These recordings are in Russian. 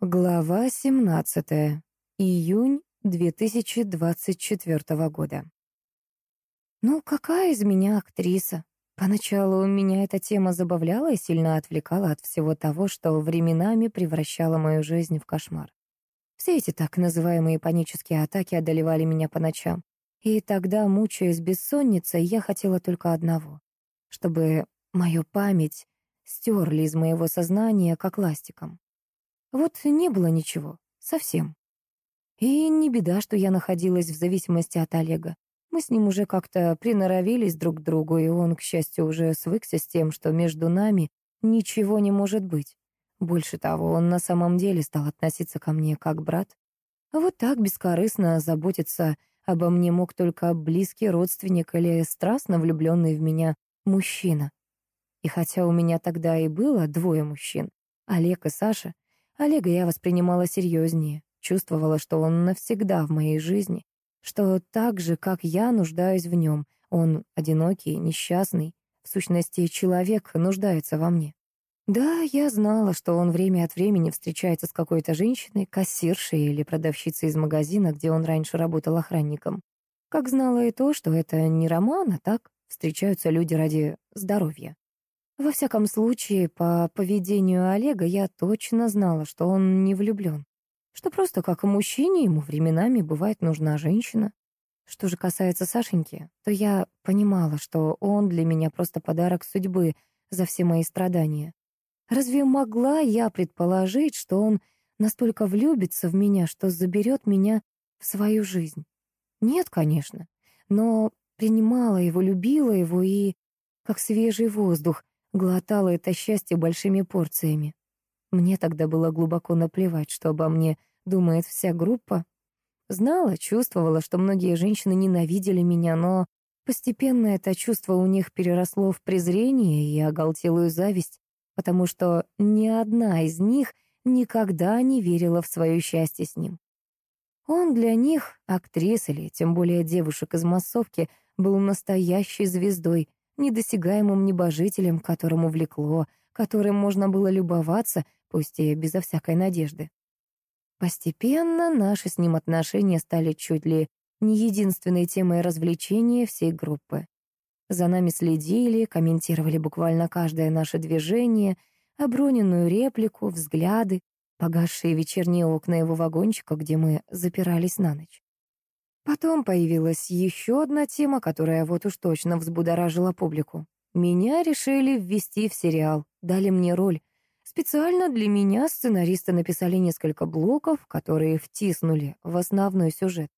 Глава 17. Июнь 2024 года. Ну, какая из меня актриса? Поначалу меня эта тема забавляла и сильно отвлекала от всего того, что временами превращало мою жизнь в кошмар. Все эти так называемые панические атаки одолевали меня по ночам. И тогда, мучаясь бессонницей, я хотела только одного — чтобы мою память стерли из моего сознания, как ластиком. Вот не было ничего. Совсем. И не беда, что я находилась в зависимости от Олега. Мы с ним уже как-то приноровились друг к другу, и он, к счастью, уже свыкся с тем, что между нами ничего не может быть. Больше того, он на самом деле стал относиться ко мне как брат. Вот так бескорыстно заботиться обо мне мог только близкий родственник или страстно влюбленный в меня мужчина. И хотя у меня тогда и было двое мужчин, Олег и Саша, Олега я воспринимала серьезнее, чувствовала, что он навсегда в моей жизни, что так же, как я, нуждаюсь в нем. Он одинокий, несчастный, в сущности, человек нуждается во мне. Да, я знала, что он время от времени встречается с какой-то женщиной, кассиршей или продавщицей из магазина, где он раньше работал охранником. Как знала и то, что это не роман, а так встречаются люди ради здоровья. Во всяком случае, по поведению Олега я точно знала, что он не влюблен. Что просто как мужчине ему временами бывает нужна женщина. Что же касается Сашеньки, то я понимала, что он для меня просто подарок судьбы за все мои страдания. Разве могла я предположить, что он настолько влюбится в меня, что заберет меня в свою жизнь? Нет, конечно, но принимала его, любила его и, как свежий воздух, глотала это счастье большими порциями. Мне тогда было глубоко наплевать, что обо мне думает вся группа. Знала, чувствовала, что многие женщины ненавидели меня, но постепенно это чувство у них переросло в презрение и оголтелую зависть, потому что ни одна из них никогда не верила в свое счастье с ним. Он для них, актрис или тем более девушек из массовки, был настоящей звездой, недосягаемым небожителем, которому влекло, которым можно было любоваться, пусть и безо всякой надежды. Постепенно наши с ним отношения стали чуть ли не единственной темой развлечения всей группы. За нами следили, комментировали буквально каждое наше движение, оброненную реплику, взгляды, погасшие вечерние окна его вагончика, где мы запирались на ночь. Потом появилась еще одна тема, которая вот уж точно взбудоражила публику. Меня решили ввести в сериал, дали мне роль. Специально для меня сценаристы написали несколько блоков, которые втиснули в основной сюжет.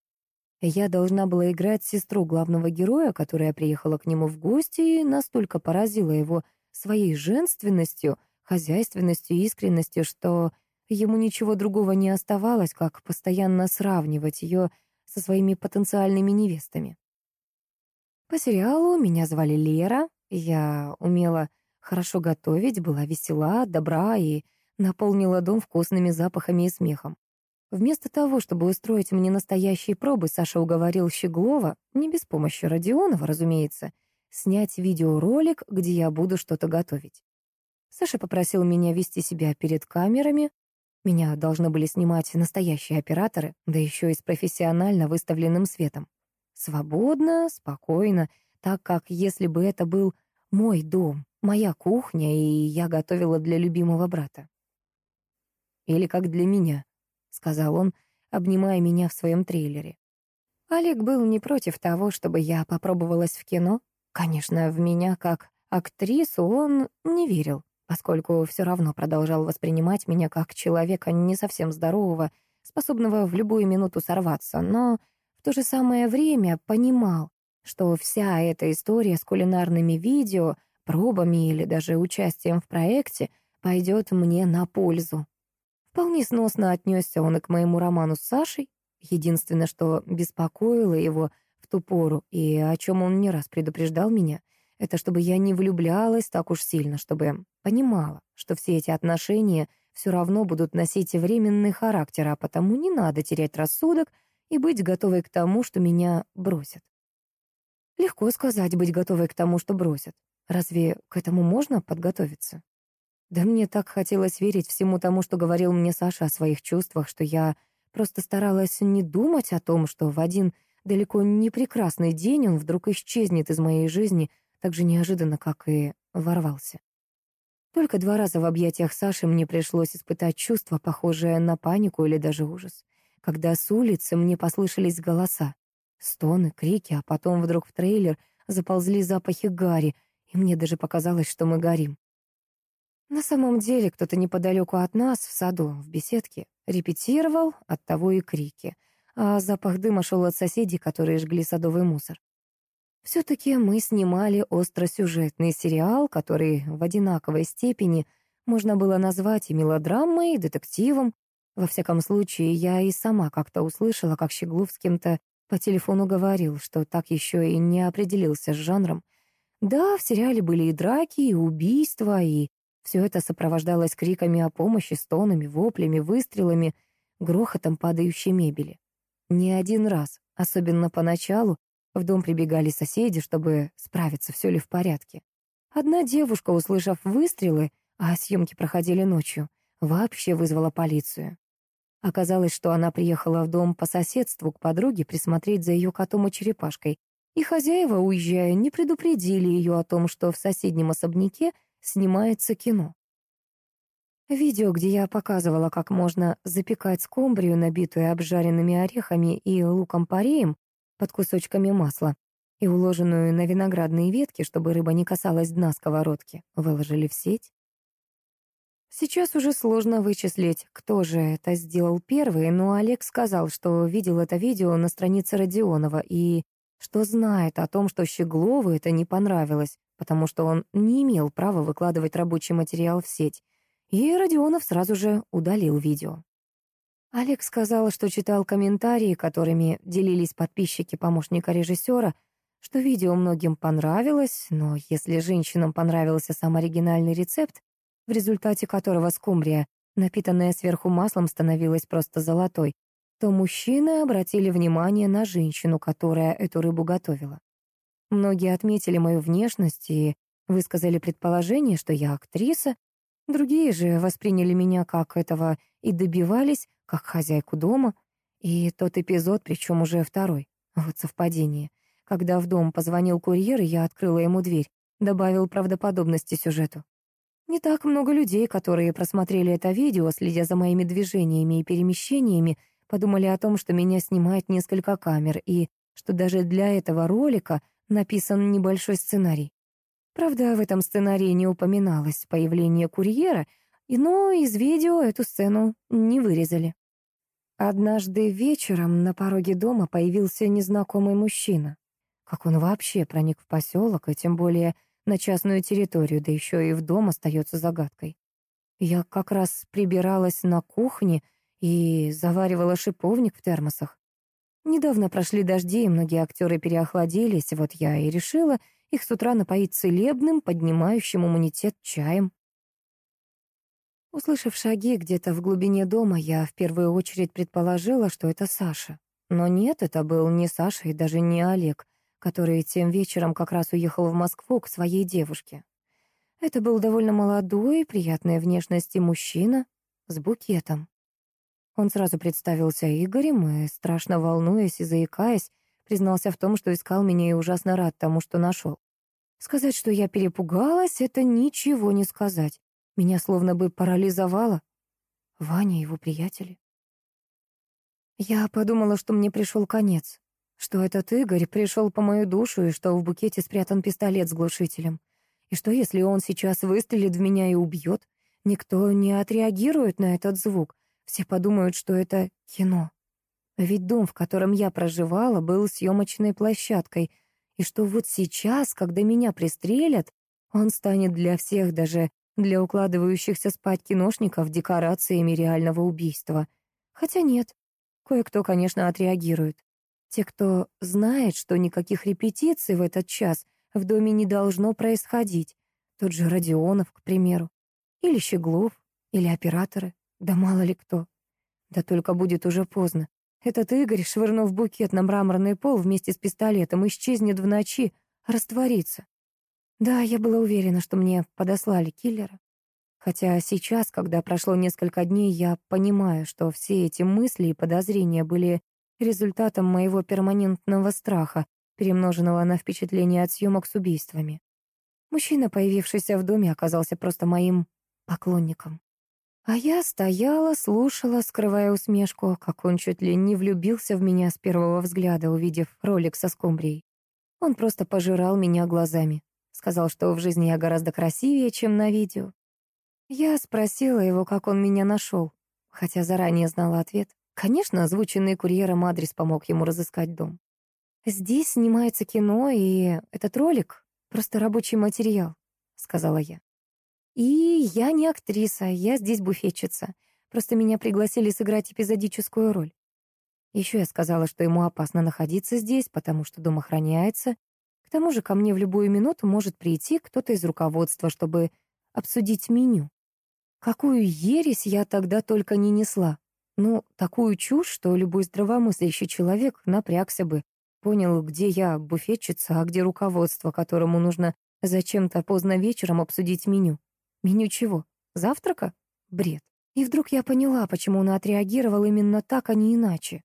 Я должна была играть сестру главного героя, которая приехала к нему в гости и настолько поразила его своей женственностью, хозяйственностью и искренностью, что ему ничего другого не оставалось, как постоянно сравнивать ее со своими потенциальными невестами. По сериалу меня звали Лера, я умела хорошо готовить, была весела, добра и наполнила дом вкусными запахами и смехом. Вместо того, чтобы устроить мне настоящие пробы, Саша уговорил Щеглова, не без помощи Родионова, разумеется, снять видеоролик, где я буду что-то готовить. Саша попросил меня вести себя перед камерами, меня должны были снимать настоящие операторы, да еще и с профессионально выставленным светом. Свободно, спокойно, так как если бы это был мой дом, моя кухня, и я готовила для любимого брата. «Или как для меня», — сказал он, обнимая меня в своем трейлере. Олег был не против того, чтобы я попробовалась в кино. Конечно, в меня как актрису он не верил поскольку все равно продолжал воспринимать меня как человека не совсем здорового, способного в любую минуту сорваться, но в то же самое время понимал, что вся эта история с кулинарными видео, пробами или даже участием в проекте пойдет мне на пользу. Вполне сносно отнесся он и к моему роману с Сашей. Единственное, что беспокоило его в ту пору, и о чем он не раз предупреждал меня, это чтобы я не влюблялась так уж сильно, чтобы понимала, что все эти отношения все равно будут носить временный характер, а потому не надо терять рассудок и быть готовой к тому, что меня бросят. Легко сказать, быть готовой к тому, что бросят. Разве к этому можно подготовиться? Да мне так хотелось верить всему тому, что говорил мне Саша о своих чувствах, что я просто старалась не думать о том, что в один далеко не прекрасный день он вдруг исчезнет из моей жизни так же неожиданно, как и ворвался. Только два раза в объятиях Саши мне пришлось испытать чувство, похожее на панику или даже ужас. Когда с улицы мне послышались голоса, стоны, крики, а потом вдруг в трейлер заползли запахи гари, и мне даже показалось, что мы горим. На самом деле кто-то неподалеку от нас, в саду, в беседке, репетировал, оттого и крики, а запах дыма шел от соседей, которые жгли садовый мусор. Все-таки мы снимали остросюжетный сериал, который в одинаковой степени можно было назвать и мелодрамой, и детективом. Во всяком случае, я и сама как-то услышала, как Щеглов с кем-то по телефону говорил, что так еще и не определился с жанром. Да, в сериале были и драки, и убийства, и все это сопровождалось криками о помощи, стонами, воплями, выстрелами, грохотом падающей мебели. Не один раз, особенно поначалу, в дом прибегали соседи, чтобы справиться, все ли в порядке. Одна девушка, услышав выстрелы, а съемки проходили ночью, вообще вызвала полицию. Оказалось, что она приехала в дом по соседству к подруге присмотреть за ее котом и черепашкой, и хозяева, уезжая, не предупредили ее о том, что в соседнем особняке снимается кино. Видео, где я показывала, как можно запекать скумбрию, набитую обжаренными орехами и луком-пореем под кусочками масла, и уложенную на виноградные ветки, чтобы рыба не касалась дна сковородки, выложили в сеть. Сейчас уже сложно вычислить, кто же это сделал первый, но Олег сказал, что видел это видео на странице Родионова и что знает о том, что Щеглову это не понравилось, потому что он не имел права выкладывать рабочий материал в сеть, и Родионов сразу же удалил видео. Олег сказал, что читал комментарии, которыми делились подписчики помощника режиссера, что видео многим понравилось, но если женщинам понравился сам оригинальный рецепт, в результате которого скумбрия, напитанная сверху маслом, становилась просто золотой, то мужчины обратили внимание на женщину, которая эту рыбу готовила. Многие отметили мою внешность и высказали предположение, что я актриса. Другие же восприняли меня как этого и добивались, как хозяйку дома. И тот эпизод, причем уже второй. Вот совпадение. Когда в дом позвонил курьер, и я открыла ему дверь, добавил правдоподобности сюжету. Не так много людей, которые просмотрели это видео, следя за моими движениями и перемещениями, подумали о том, что меня снимает несколько камер, и что даже для этого ролика написан небольшой сценарий. Правда, в этом сценарии не упоминалось появление курьера, но из видео эту сцену не вырезали. Однажды вечером на пороге дома появился незнакомый мужчина. Как он вообще проник в поселок, и тем более на частную территорию, да еще и в дом остается загадкой. Я как раз прибиралась на кухне и заваривала шиповник в термосах. Недавно прошли дожди, и многие актеры переохладились, вот я и решила их с утра напоить целебным, поднимающим иммунитет чаем. Услышав шаги где-то в глубине дома, я в первую очередь предположила, что это Саша. Но нет, это был не Саша и даже не Олег, который тем вечером как раз уехал в Москву к своей девушке. Это был довольно молодой, приятной внешности мужчина с букетом. Он сразу представился Игорем и, страшно волнуясь и заикаясь, признался в том, что искал меня и ужасно рад тому, что нашел. Сказать, что я перепугалась, это ничего не сказать. Меня словно бы парализовало. Ваня и его приятели. Я подумала, что мне пришел конец, что этот Игорь пришел по мою душу и что в букете спрятан пистолет с глушителем. И что если он сейчас выстрелит в меня и убьет, никто не отреагирует на этот звук, все подумают, что это кино. Ведь дом, в котором я проживала, был съемочной площадкой, и что вот сейчас, когда меня пристрелят, он станет для всех, даже для укладывающихся спать киношников, декорациями реального убийства. Хотя нет, кое-кто, конечно, отреагирует. Те, кто знает, что никаких репетиций в этот час в доме не должно происходить. Тот же Родионов, к примеру. Или Щеглов, или операторы. Да мало ли кто. Да только будет уже поздно. Этот Игорь, швырнув букет на мраморный пол вместе с пистолетом, исчезнет в ночи, растворится. Да, я была уверена, что мне подослали киллера. Хотя сейчас, когда прошло несколько дней, я понимаю, что все эти мысли и подозрения были результатом моего перманентного страха, перемноженного на впечатление от съемок с убийствами. Мужчина, появившийся в доме, оказался просто моим поклонником. А я стояла, слушала, скрывая усмешку, как он чуть ли не влюбился в меня с первого взгляда, увидев ролик со скумбрией. Он просто пожирал меня глазами. Сказал, что в жизни я гораздо красивее, чем на видео. Я спросила его, как он меня нашел, хотя заранее знала ответ. Конечно, озвученный курьером адрес помог ему разыскать дом. «Здесь снимается кино, и этот ролик — просто рабочий материал», — сказала я. «И я не актриса, я здесь буфетчица. Просто меня пригласили сыграть эпизодическую роль. Еще я сказала, что ему опасно находиться здесь, потому что дом охраняется. К тому же ко мне в любую минуту может прийти кто-то из руководства, чтобы обсудить меню. Какую ересь я тогда только не несла. Ну, такую чушь, что любой здравомыслящий человек напрягся бы, понял, где я буфетчица, а где руководство, которому нужно зачем-то поздно вечером обсудить меню. Меню чего? Завтрака? Бред. И вдруг я поняла, почему он отреагировал именно так, а не иначе.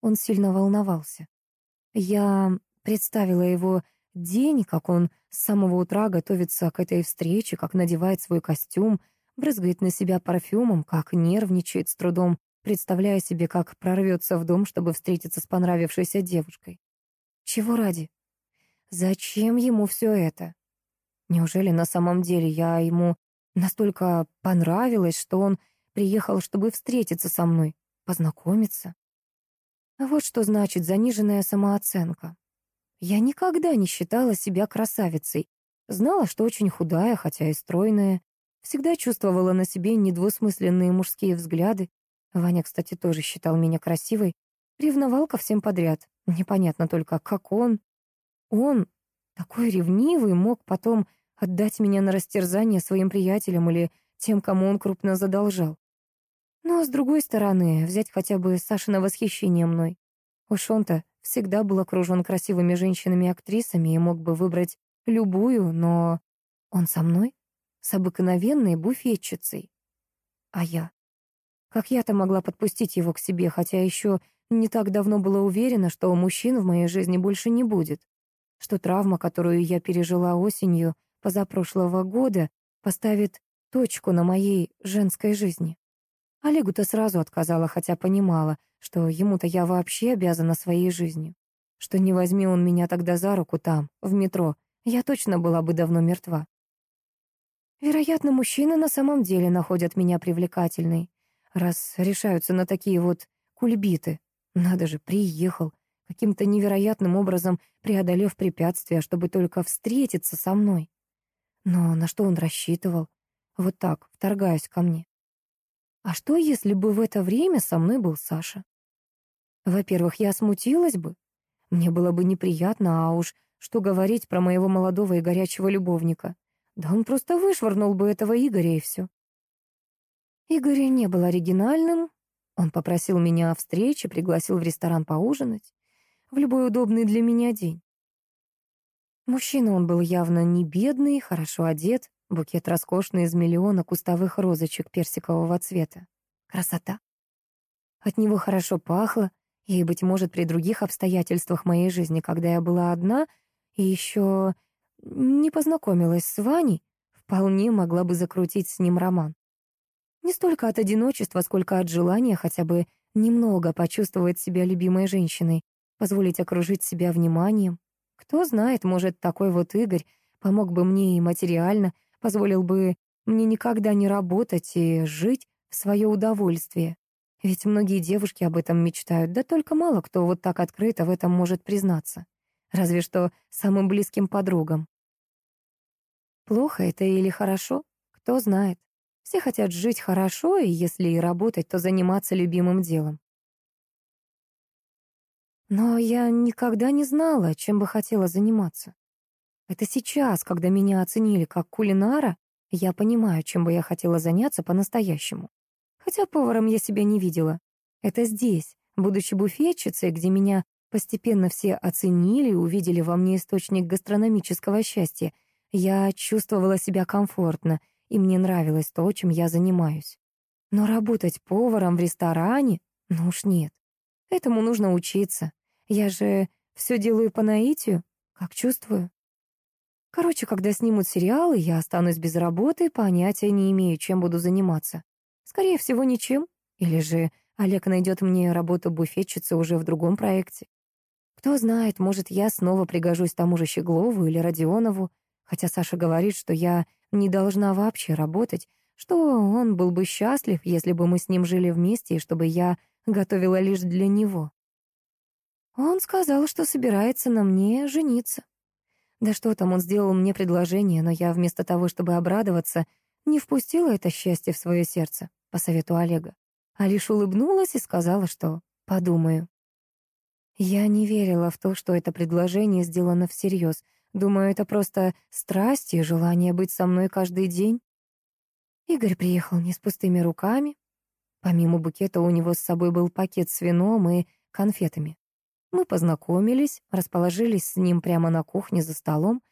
Он сильно волновался. Я представила его день, как он с самого утра готовится к этой встрече, как надевает свой костюм, брызгает на себя парфюмом, как нервничает с трудом, представляя себе, как прорвется в дом, чтобы встретиться с понравившейся девушкой. Чего ради? Зачем ему все это? Неужели на самом деле я ему настолько понравилась, что он приехал, чтобы встретиться со мной, познакомиться? Вот что значит заниженная самооценка. Я никогда не считала себя красавицей. Знала, что очень худая, хотя и стройная, Всегда чувствовала на себе недвусмысленные мужские взгляды. Ваня, кстати, тоже считал меня красивой. Ревновал ко всем подряд. Непонятно только, как он. Он, такой ревнивый, мог потом отдать меня на растерзание своим приятелям или тем, кому он крупно задолжал. Но, с другой стороны, взять хотя бы Сашина восхищение мной. Уж он-то всегда был окружен красивыми женщинами-актрисами и мог бы выбрать любую, но он со мной? с обыкновенной буфетчицей. А я? Как я-то могла подпустить его к себе, хотя еще не так давно была уверена, что мужчин в моей жизни больше не будет, что травма, которую я пережила осенью позапрошлого года, поставит точку на моей женской жизни. Олегу-то сразу отказала, хотя понимала, что ему-то я вообще обязана своей жизнью. Что не возьми он меня тогда за руку там, в метро, я точно была бы давно мертва. Вероятно, мужчины на самом деле находят меня привлекательной, раз решаются на такие вот кульбиты. Надо же, приехал, каким-то невероятным образом преодолев препятствия, чтобы только встретиться со мной. Но на что он рассчитывал? Вот так, вторгаясь ко мне. А что, если бы в это время со мной был Саша? Во-первых, я смутилась бы. Мне было бы неприятно, а уж что говорить про моего молодого и горячего любовника. Да он просто вышвырнул бы этого Игоря и все. Игорь не был оригинальным. Он попросил меня о встрече, пригласил в ресторан поужинать. В любой удобный для меня день. Мужчина он был явно не бедный, хорошо одет, букет роскошный из миллиона кустовых розочек персикового цвета. Красота. От него хорошо пахло, и, быть может, при других обстоятельствах моей жизни, когда я была одна, и еще не познакомилась с Ваней, вполне могла бы закрутить с ним роман. Не столько от одиночества, сколько от желания хотя бы немного почувствовать себя любимой женщиной, позволить окружить себя вниманием. Кто знает, может, такой вот Игорь помог бы мне и материально, позволил бы мне никогда не работать и жить в свое удовольствие. Ведь многие девушки об этом мечтают, да только мало кто вот так открыто в этом может признаться. Разве что самым близким подругам. Плохо это или хорошо? Кто знает. Все хотят жить хорошо, и если и работать, то заниматься любимым делом. Но я никогда не знала, чем бы хотела заниматься. Это сейчас, когда меня оценили как кулинара, я понимаю, чем бы я хотела заняться по-настоящему. Хотя поваром я себя не видела. Это здесь, будучи буфетчицей, где меня постепенно все оценили и увидели во мне источник гастрономического счастья, я чувствовала себя комфортно и мне нравилось то, чем я занимаюсь. Но работать поваром в ресторане? Ну уж нет. Этому нужно учиться. Я же все делаю по наитию, как чувствую. Короче, когда снимут сериалы, я останусь без работы, понятия не имею, чем буду заниматься. Скорее всего, ничем. Или же Олег найдет мне работу буфетчицы уже в другом проекте. Кто знает, может, я снова пригожусь тому же Щеглову или Родионову, хотя Саша говорит, что я не должна вообще работать, что он был бы счастлив, если бы мы с ним жили вместе и чтобы я готовила лишь для него. Он сказал, что собирается на мне жениться. Да что там, он сделал мне предложение, но я вместо того, чтобы обрадоваться, не впустила это счастье в свое сердце, по совету Олега, а лишь улыбнулась и сказала, что подумаю. Я не верила в то, что это предложение сделано всерьез. Думаю, это просто страсть и желание быть со мной каждый день. Игорь приехал не с пустыми руками. Помимо букета у него с собой был пакет с вином и конфетами. Мы познакомились, расположились с ним прямо на кухне за столом.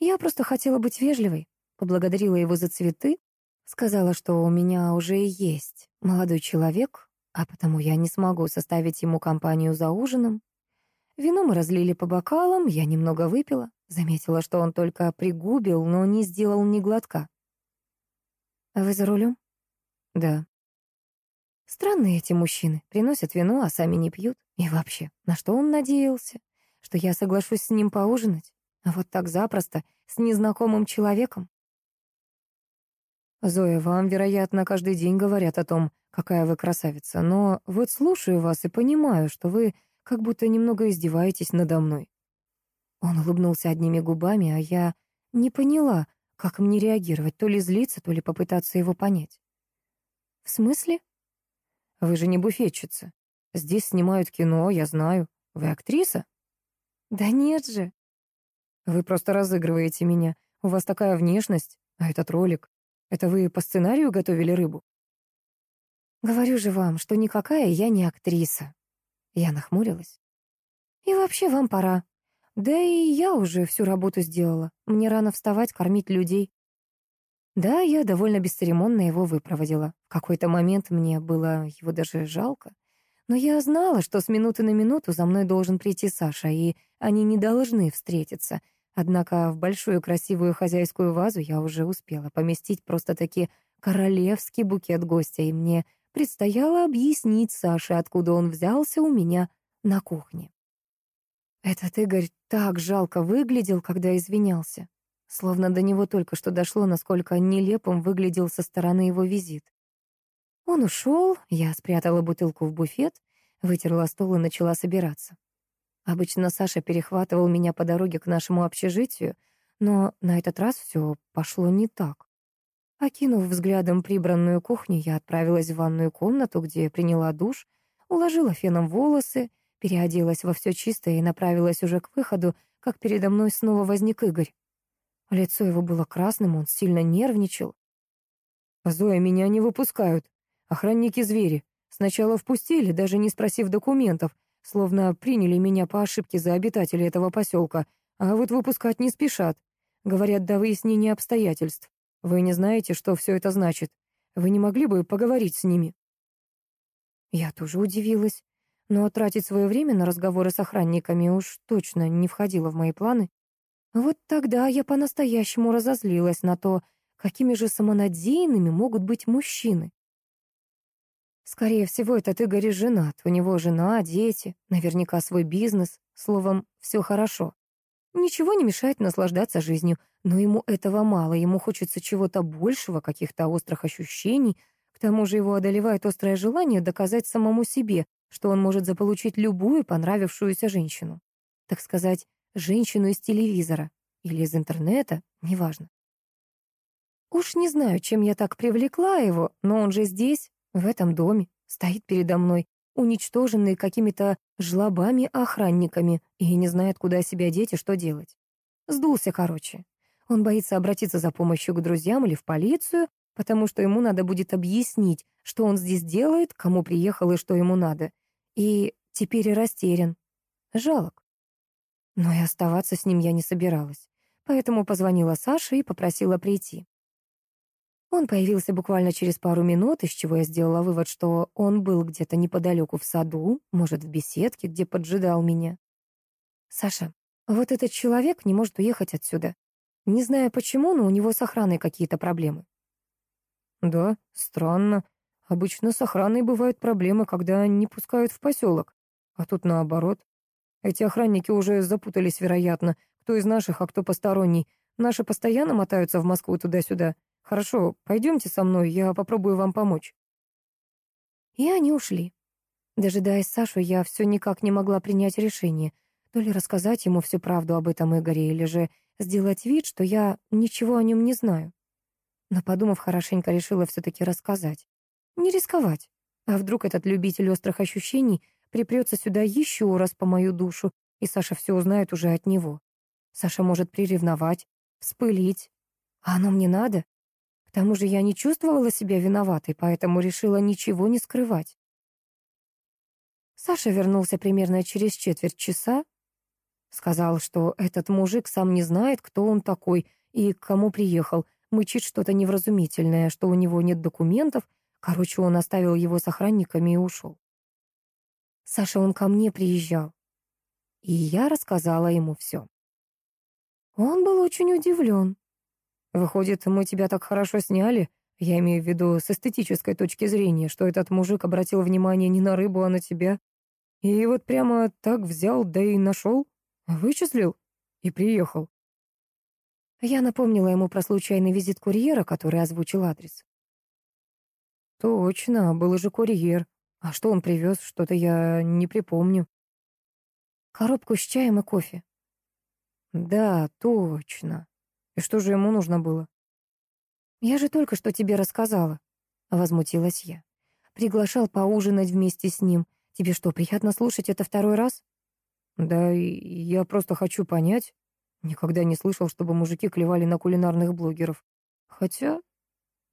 Я просто хотела быть вежливой, поблагодарила его за цветы, сказала, что у меня уже есть молодой человек, а потому я не смогу составить ему компанию за ужином. Вино мы разлили по бокалам, я немного выпила, заметила, что он только пригубил, но не сделал ни глотка. «А вы за рулем?» «Да». Странные эти мужчины, приносят вино, а сами не пьют. И вообще, на что он надеялся? Что я соглашусь с ним поужинать? А вот так запросто, с незнакомым человеком? Зоя, вам, вероятно, каждый день говорят о том, какая вы красавица, но вот слушаю вас и понимаю, что вы как будто немного издеваетесь надо мной. Он улыбнулся одними губами, а я не поняла, как мне реагировать, то ли злиться, то ли попытаться его понять. «В смысле?» «Вы же не буфетчица. Здесь снимают кино, я знаю. Вы актриса?» «Да нет же». «Вы просто разыгрываете меня. У вас такая внешность, а этот ролик. Это вы по сценарию готовили рыбу?» «Говорю же вам, что никакая я не актриса». Я нахмурилась. «И вообще вам пора. Да и я уже всю работу сделала. Мне рано вставать, кормить людей. Да, я довольно бесцеремонно его выпроводила. В какой-то момент мне было его даже жалко. Но я знала, что с минуты на минуту за мной должен прийти Саша, и они не должны встретиться. Однако в большую красивую хозяйскую вазу я уже успела поместить просто-таки королевский букет гостя, и мне предстояло объяснить Саше, откуда он взялся у меня на кухне. Этот Игорь так жалко выглядел, когда извинялся. Словно до него только что дошло, насколько нелепым выглядел со стороны его визит. Он ушел, я спрятала бутылку в буфет, вытерла стол и начала собираться. Обычно Саша перехватывал меня по дороге к нашему общежитию, но на этот раз все пошло не так. Окинув взглядом прибранную кухню, я отправилась в ванную комнату, где приняла душ, уложила феном волосы Переоделась во все чистое и направилась уже к выходу, как передо мной снова возник Игорь. Лицо его было красным, он сильно нервничал. «Зоя, меня не выпускают. Охранники-звери. Сначала впустили, даже не спросив документов, словно приняли меня по ошибке за обитателя этого поселка, а вот выпускать не спешат. Говорят, до выяснения обстоятельств. Вы не знаете, что все это значит. Вы не могли бы поговорить с ними?» Я тоже удивилась но тратить свое время на разговоры с охранниками уж точно не входило в мои планы. Вот тогда я по-настоящему разозлилась на то, какими же самонадеянными могут быть мужчины. Скорее всего, этот Игорь женат, у него жена, дети, наверняка свой бизнес, словом, все хорошо. Ничего не мешает наслаждаться жизнью, но ему этого мало, ему хочется чего-то большего, каких-то острых ощущений, к тому же его одолевает острое желание доказать самому себе, что он может заполучить любую понравившуюся женщину. Так сказать, женщину из телевизора или из интернета, неважно. Уж не знаю, чем я так привлекла его, но он же здесь, в этом доме, стоит передо мной, уничтоженный какими-то жлобами-охранниками и не знает, куда себя деть и что делать. Сдулся, короче. Он боится обратиться за помощью к друзьям или в полицию, потому что ему надо будет объяснить, что он здесь делает, кому приехал и что ему надо. И теперь и растерян. Жалок. Но и оставаться с ним я не собиралась. Поэтому позвонила Саше и попросила прийти. Он появился буквально через пару минут, из чего я сделала вывод, что он был где-то неподалеку в саду, может, в беседке, где поджидал меня. «Саша, вот этот человек не может уехать отсюда. Не знаю почему, но у него с охраной какие-то проблемы». «Да, странно. Обычно с охраной бывают проблемы, когда не пускают в поселок. А тут наоборот. Эти охранники уже запутались, вероятно, кто из наших, а кто посторонний. Наши постоянно мотаются в Москву туда-сюда. Хорошо, пойдемте со мной, я попробую вам помочь. И они ушли. Дожидаясь Сашу, я все никак не могла принять решение. То ли рассказать ему всю правду об этом Игоре, или же сделать вид, что я ничего о нем не знаю. Но, подумав хорошенько, решила все-таки рассказать. Не рисковать. А вдруг этот любитель острых ощущений припрется сюда еще раз по мою душу, и Саша все узнает уже от него. Саша может приревновать, вспылить. А оно мне надо? К тому же я не чувствовала себя виноватой, поэтому решила ничего не скрывать. Саша вернулся примерно через четверть часа. Сказал, что этот мужик сам не знает, кто он такой и к кому приехал. Мычит что-то невразумительное, что у него нет документов. Короче, он оставил его с охранниками и ушел. Саша, он ко мне приезжал. И я рассказала ему все. Он был очень удивлен. Выходит, мы тебя так хорошо сняли, я имею в виду с эстетической точки зрения, что этот мужик обратил внимание не на рыбу, а на тебя. И вот прямо так взял, да и нашел, вычислил и приехал. Я напомнила ему про случайный визит курьера, который озвучил адрес. Точно, был же курьер. А что он привез, что-то я не припомню. Коробку с чаем и кофе. Да, точно. И что же ему нужно было? «Я же только что тебе рассказала», — возмутилась я. «Приглашал поужинать вместе с ним. Тебе что, приятно слушать это второй раз?» «Да я просто хочу понять. Никогда не слышал, чтобы мужики клевали на кулинарных блогеров. Хотя...»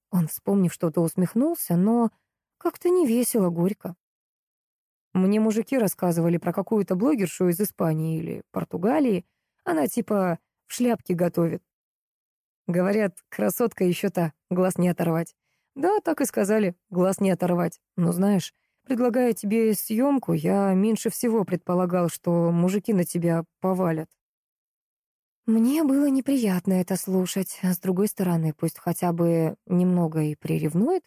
Он, вспомнив что-то, усмехнулся, но как-то не весело, горько. Мне мужики рассказывали про какую-то блогершу из Испании или Португалии. Она типа в шляпке готовит. Говорят, красотка еще та, глаз не оторвать. Да, так и сказали, глаз не оторвать. Но знаешь, предлагая тебе съемку, я меньше всего предполагал, что мужики на тебя повалят. Мне было неприятно это слушать, с другой стороны, пусть хотя бы немного и приревнует,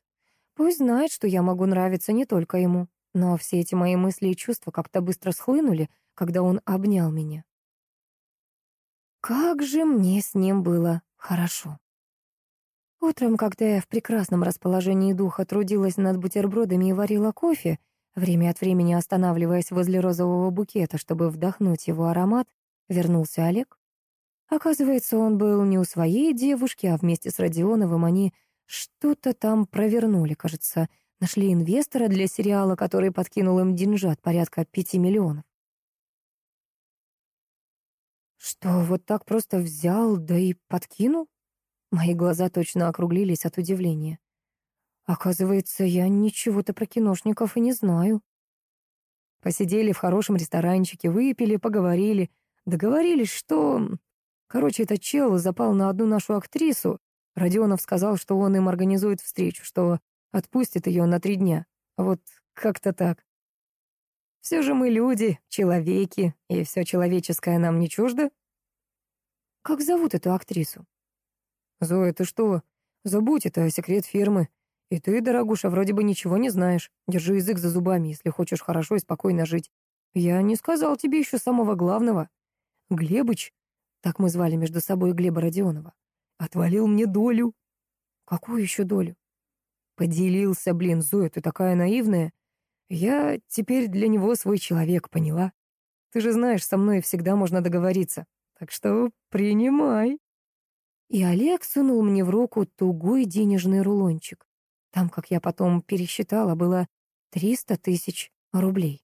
пусть знает, что я могу нравиться не только ему. Но все эти мои мысли и чувства как-то быстро схлынули, когда он обнял меня. Как же мне с ним было Хорошо. Утром, когда я в прекрасном расположении духа трудилась над бутербродами и варила кофе, время от времени останавливаясь возле розового букета, чтобы вдохнуть его аромат, вернулся Олег. Оказывается, он был не у своей девушки, а вместе с Родионовым они что-то там провернули, кажется, нашли инвестора для сериала, который подкинул им деньжат порядка пяти миллионов. Что, вот так просто взял, да и подкинул? Мои глаза точно округлились от удивления. Оказывается, я ничего-то про киношников и не знаю. Посидели в хорошем ресторанчике, выпили, поговорили. Договорились, что... Короче, этот чел запал на одну нашу актрису. Родионов сказал, что он им организует встречу, что отпустит ее на три дня. Вот как-то так. Все же мы люди, человеки, и все человеческое нам не чуждо. Как зовут эту актрису? Зоя, ты что? Забудь, это секрет фирмы. И ты, дорогуша, вроде бы ничего не знаешь. Держи язык за зубами, если хочешь хорошо и спокойно жить. Я не сказал тебе еще самого главного. Глебыч, так мы звали между собой Глеба Родионова, отвалил мне долю. Какую еще долю? Поделился, блин, Зоя, ты такая наивная. Я теперь для него свой человек, поняла? Ты же знаешь, со мной всегда можно договориться. Так что принимай. И Олег сунул мне в руку тугой денежный рулончик. Там, как я потом пересчитала, было 300 тысяч рублей.